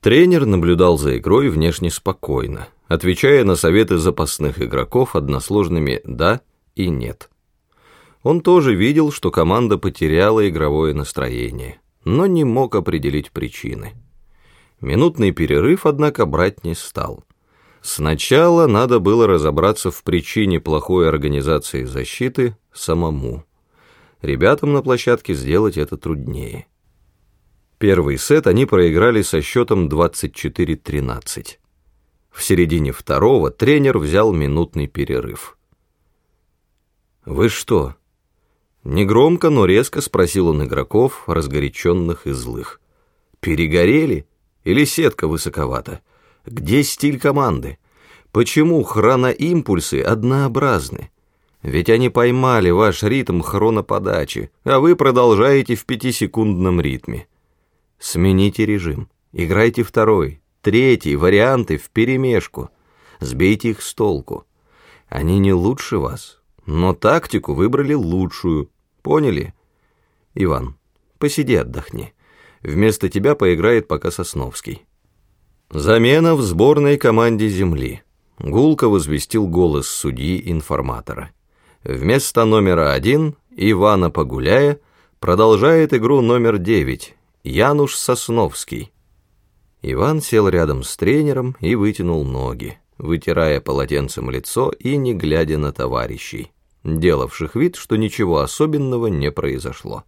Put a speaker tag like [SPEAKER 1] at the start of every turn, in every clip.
[SPEAKER 1] Тренер наблюдал за игрой внешне спокойно, отвечая на советы запасных игроков односложными «да» и «нет». Он тоже видел, что команда потеряла игровое настроение, но не мог определить причины. Минутный перерыв, однако, брать не стал. Сначала надо было разобраться в причине плохой организации защиты самому. Ребятам на площадке сделать это труднее. Первый сет они проиграли со счетом 24-13. В середине второго тренер взял минутный перерыв. «Вы что?» Негромко, но резко спросил он игроков, разгоряченных и злых. «Перегорели? Или сетка высоковата? Где стиль команды? Почему хроноимпульсы однообразны? Ведь они поймали ваш ритм хроноподачи, а вы продолжаете в пятисекундном ритме. Смените режим, играйте второй, третий, варианты вперемешку, сбейте их с толку. Они не лучше вас, но тактику выбрали лучшую, поняли? Иван, посиди отдохни. Вместо тебя поиграет пока Сосновский. Замена в сборной команде Земли. Гулко возвестил голос судьи-информатора. Вместо номера один Ивана Погуляя продолжает игру номер девять Януш Сосновский. Иван сел рядом с тренером и вытянул ноги, вытирая полотенцем лицо и не глядя на товарищей, делавших вид, что ничего особенного не произошло.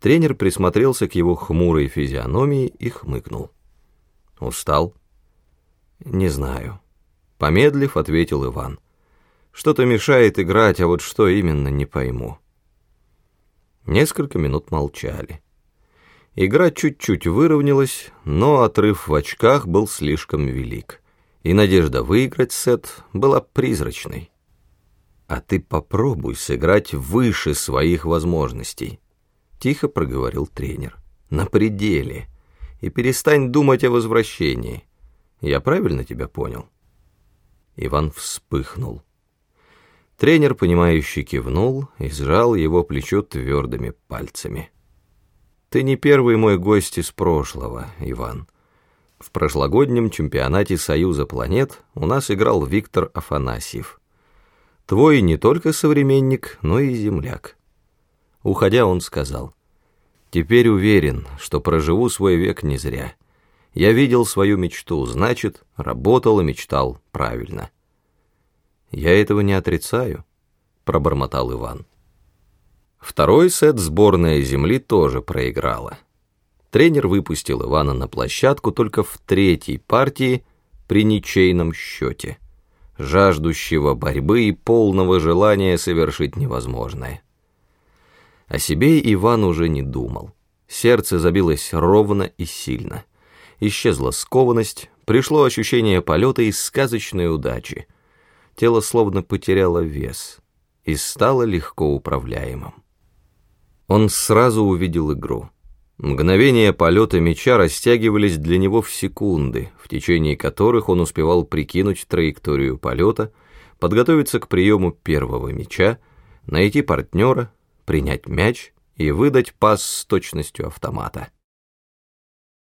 [SPEAKER 1] Тренер присмотрелся к его хмурой физиономии и хмыкнул. «Устал?» «Не знаю». Помедлив, ответил Иван. «Что-то мешает играть, а вот что именно, не пойму». Несколько минут молчали. Игра чуть-чуть выровнялась, но отрыв в очках был слишком велик, и надежда выиграть сет была призрачной. «А ты попробуй сыграть выше своих возможностей», — тихо проговорил тренер. «На пределе. И перестань думать о возвращении. Я правильно тебя понял?» Иван вспыхнул. Тренер, понимающий, кивнул и сжал его плечо твердыми пальцами. Ты не первый мой гость из прошлого, Иван. В прошлогоднем чемпионате Союза планет у нас играл Виктор Афанасьев. Твой не только современник, но и земляк. Уходя, он сказал, «Теперь уверен, что проживу свой век не зря. Я видел свою мечту, значит, работал и мечтал правильно». «Я этого не отрицаю», — пробормотал Иван. Второй сет сборная Земли тоже проиграла. Тренер выпустил Ивана на площадку только в третьей партии при ничейном счете, жаждущего борьбы и полного желания совершить невозможное. О себе Иван уже не думал. Сердце забилось ровно и сильно. Исчезла скованность, пришло ощущение полета и сказочной удачи. Тело словно потеряло вес и стало легко управляемым. Он сразу увидел игру. Мгновения полета мяча растягивались для него в секунды, в течение которых он успевал прикинуть траекторию полета, подготовиться к приему первого мяча, найти партнера, принять мяч и выдать пас с точностью автомата.